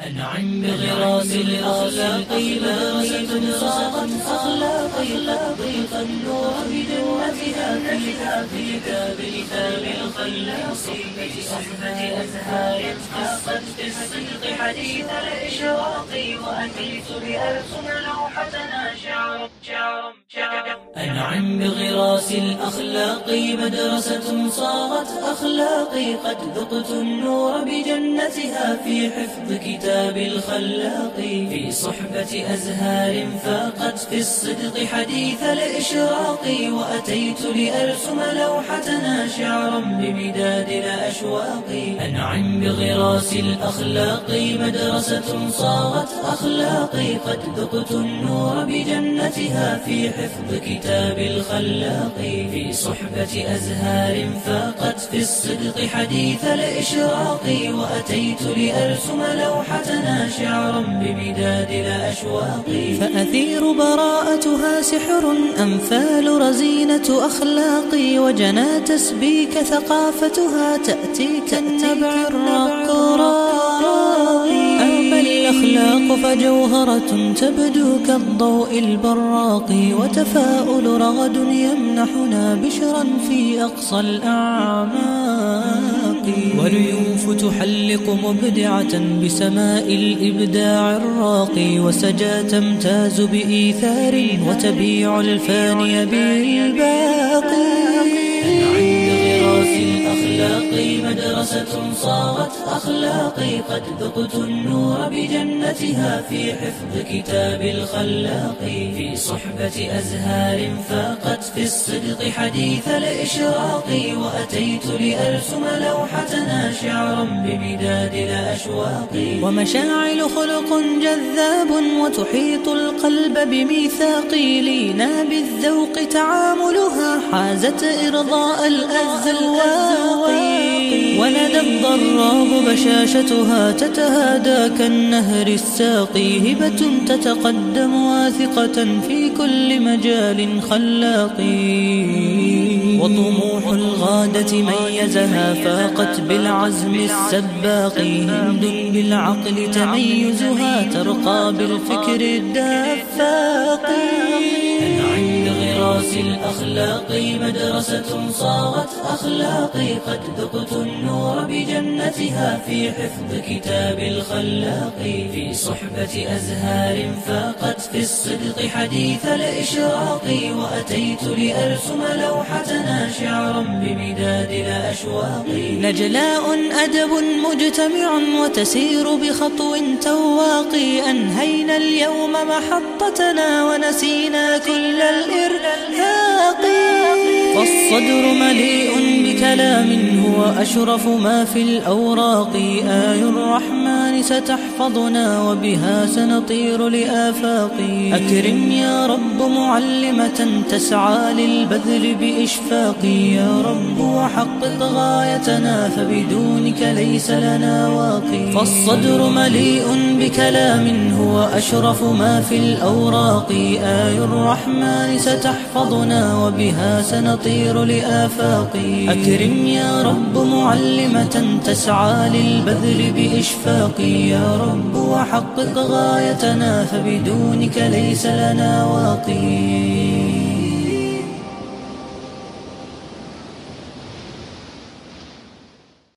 أنعم بغراس الأخلاق مدرسة صارت أخلاقي طريق النور بجنتها فيها في كتاب كتاب الخلاق صحبة أزهار قصت بالصدق حديث الإشراق وأتيت بألسن لوحتنا شعر شعر شعر أنعم بغراس الأخلاق مدرسة صارت أخلاقي قد ذقت النور بجنتها في حفظ كتاب الخلاق. في صحبة أزهار فاقت في الصدق حديث الإشراق وأتيت لأرسم لوحتنا شعرا بمداد الأشواق. أنعم بغراس الأخلاق مدرسة صارت أخلاقي قد ذقت النور بجنتها في حفظ كتاب الخلاق في صحبة أزهار فاقت في الصدق حديث الإشراق وأتيت لأرسم لوحتنا شعرا بمداد الأشواق. فأثير براءتها سحر أمثال رزينة أخلاقي وجنى تسبيك ثقافتها تأتيك النبع الرقراقي الأخلاق فجوهرة تبدو كالضوء البراق وتفاؤل رغد يمنحنا بشرا في أقصى الأعماق. وليوف تحلق مبدعة بسماء الإبداع الراقي وسجا تمتاز بإيثار وتبيع الفاني بالباقي. الأخلاق مدرسة صارت أخلاقي قد ذقت النور بجنتها في حفظ كتاب الخلاق. في صحبة أزهار فاقت في الصدق حديث الإشراق وأتيت لأرسم لوحتنا شعرا بمداد الأشواق. ومشاعل خلق جذاب وتحيط القلب بميثاقي لينا بالذوق تعاملها. حازت إرضاء الأذواق ولدى الضراب بشاشتها تتهادى كالنهر الساقي. هبة تتقدم واثقة في كل مجال خلاقي. وطموح الغادة ميزها فاقت بالعزم السباق هند بالعقل تميزها ترقى بالفكر الدفاق غراس الأخلاق مدرسة صارت أخلاقي قد ذقت النور بجنتها في حفظ كتاب الخلاق. في صحبة أزهار فاقت في الصدق حديث الإشراق وأتيت لأرسم لوحتنا شعرا بمداد الأشواق. نجلاء أدب مجتمع وتسير بخطو تواقي أنهينا اليوم محطتنا ونسينا فالصدر مليء بكلام هو أشرف ما في الأوراق. آي الرحمن ستحفظنا وبها سنطير لآفاق. أكرم يا رب معلمة تسعى للبذل بإشفاق. يا رب وحقق غايتنا فبدونك ليس لنا واقي فالصدر مليء بكلام هو أشرف ما في الأوراق. آي الرحمن ستحفظنا وبها سنطير لآفاق. أكرم يا رب معلمة تسعى للبذل بإشفاق يا رب وحقق غايتنا فبدونك ليس لنا واقي.